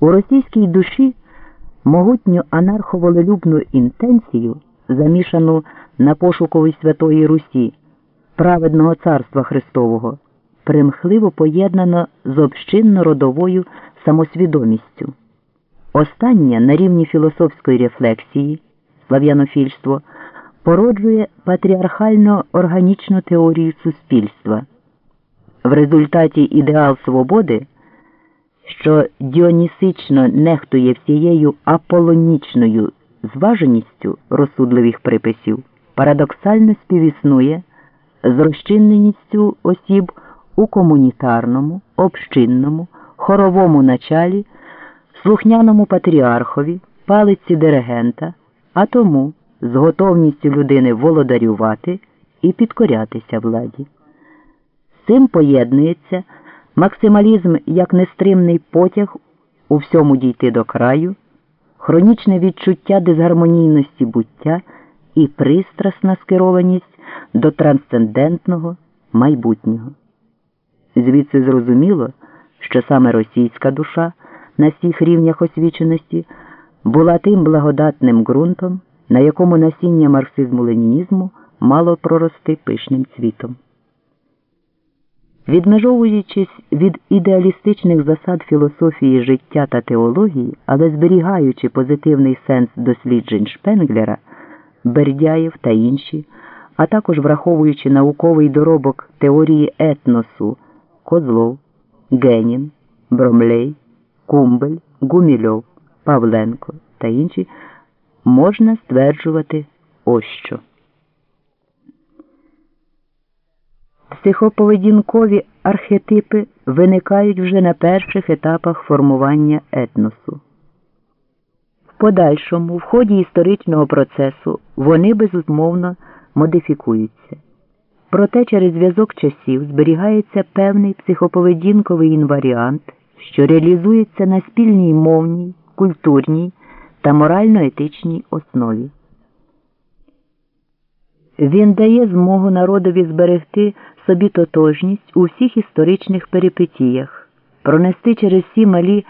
У російській душі могутню анарховолелюбну інтенцію, замішану на пошуковій Святої Русі, праведного царства Христового, примхливо поєднано з общинно-родовою самосвідомістю. Остання на рівні філософської рефлексії, слав'янофільство, породжує патріархально органічну теорію суспільства. В результаті ідеал свободи що діонісично нехтує всією аполонічною зваженістю розсудливих приписів, парадоксально співіснує з розчинненістю осіб у комунітарному, общинному, хоровому началі, слухняному патріархові, палиці диригента, а тому з готовністю людини володарювати і підкорятися владі. Цим поєднується максималізм як нестримний потяг у всьому дійти до краю, хронічне відчуття дисгармонійності буття і пристрасна скерованість до трансцендентного майбутнього. Звідси зрозуміло, що саме російська душа на всіх рівнях освіченості була тим благодатним ґрунтом, на якому насіння марксизму ленінізму мало прорости пишним цвітом. Відмежовуючись від ідеалістичних засад філософії життя та теології, але зберігаючи позитивний сенс досліджень Шпенглера, Бердяєв та інші, а також враховуючи науковий доробок теорії етносу Козлов, Генін, Бромлей, Кумбель, Гумільов, Павленко та інші, можна стверджувати ось що. Психоповедінкові архетипи виникають вже на перших етапах формування етносу. В подальшому, в ході історичного процесу, вони безумовно модифікуються. Проте через зв'язок часів зберігається певний психоповедінковий інваріант, що реалізується на спільній мовній, культурній та морально-етичній основі. Він дає змогу народові зберегти собі тотожність у всіх історичних перипетіях, пронести через всі малі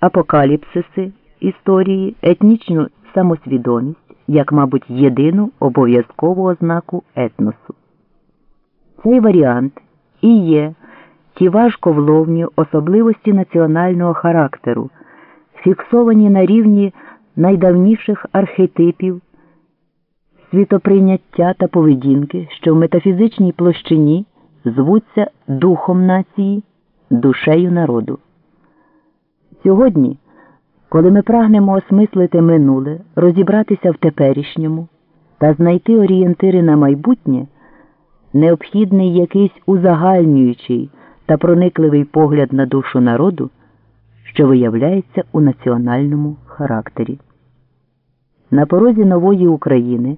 апокаліпсиси історії, етнічну самосвідомість, як, мабуть, єдину обов'язкову ознаку етносу. Цей варіант і є ті важковловні особливості національного характеру, фіксовані на рівні найдавніших архетипів світоприйняття та поведінки, що в метафізичній площині звуться духом нації, душею народу. Сьогодні, коли ми прагнемо осмислити минуле, розібратися в теперішньому та знайти орієнтири на майбутнє, необхідний якийсь узагальнюючий та проникливий погляд на душу народу, що виявляється у національному характері. На порозі нової України.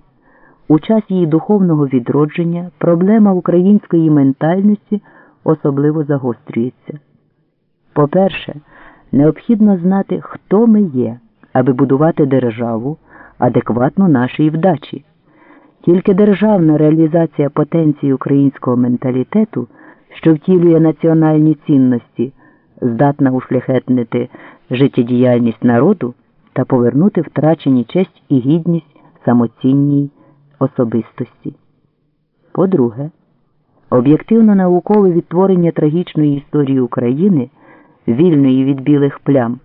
У час її духовного відродження проблема української ментальності особливо загострюється. По-перше, необхідно знати, хто ми є, аби будувати державу, адекватну нашій вдачі. Тільки державна реалізація потенції українського менталітету, що втілює національні цінності, здатна ушляхетнити життєдіяльність народу та повернути втрачені честь і гідність самоцінній особистості. По-друге, об'єктивно наукове відтворення трагічної історії України, вільної від білих плям,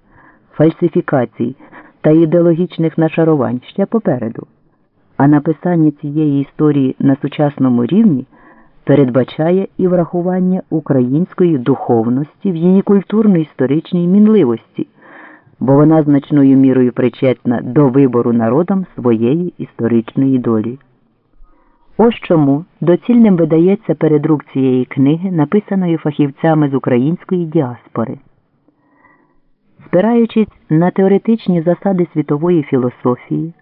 фальсифікацій та ідеологічних нашарувань ще попереду, а написання цієї історії на сучасному рівні передбачає і врахування української духовності в її культурно-історичній мінливості бо вона значною мірою причетна до вибору народом своєї історичної долі. Ось чому доцільним видається передрук цієї книги, написаної фахівцями з української діаспори. Спираючись на теоретичні засади світової філософії,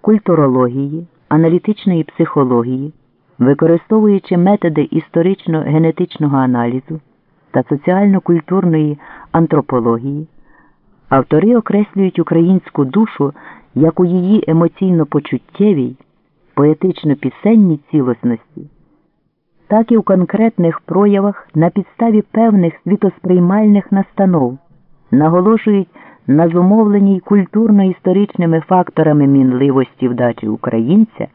культурології, аналітичної психології, використовуючи методи історично-генетичного аналізу та соціально-культурної антропології. Автори окреслюють українську душу як у її емоційно-почуттєвій, поетично-пісенній цілісності, так і в конкретних проявах на підставі певних світосприймальних настанов, наголошують на зумовленій культурно-історичними факторами мінливості вдачі українця.